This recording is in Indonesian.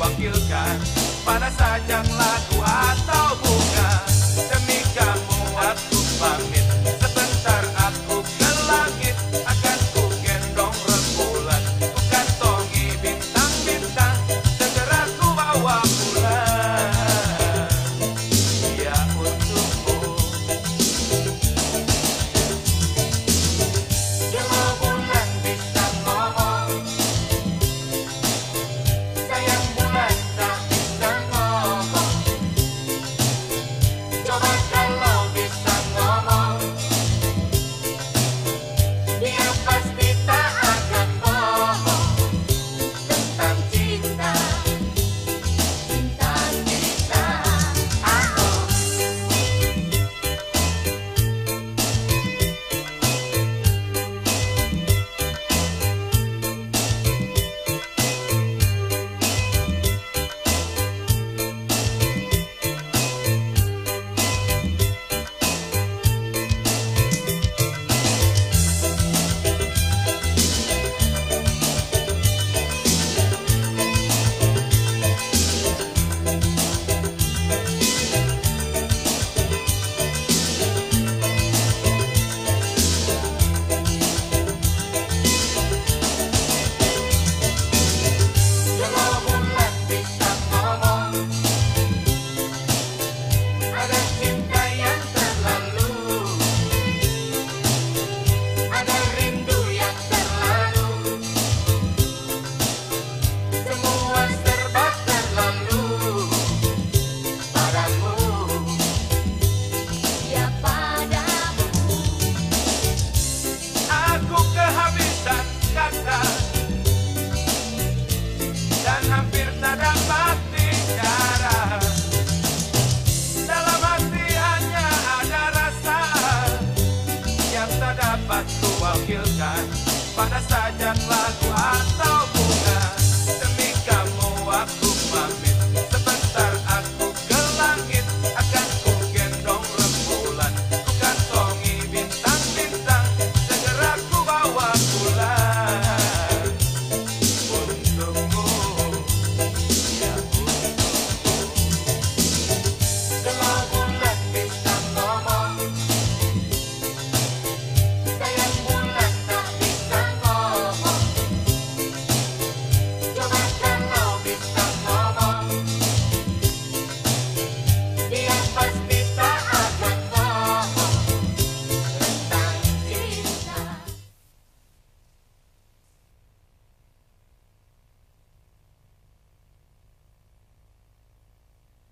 wakilkan pada sajang lagu atau rakyat lagu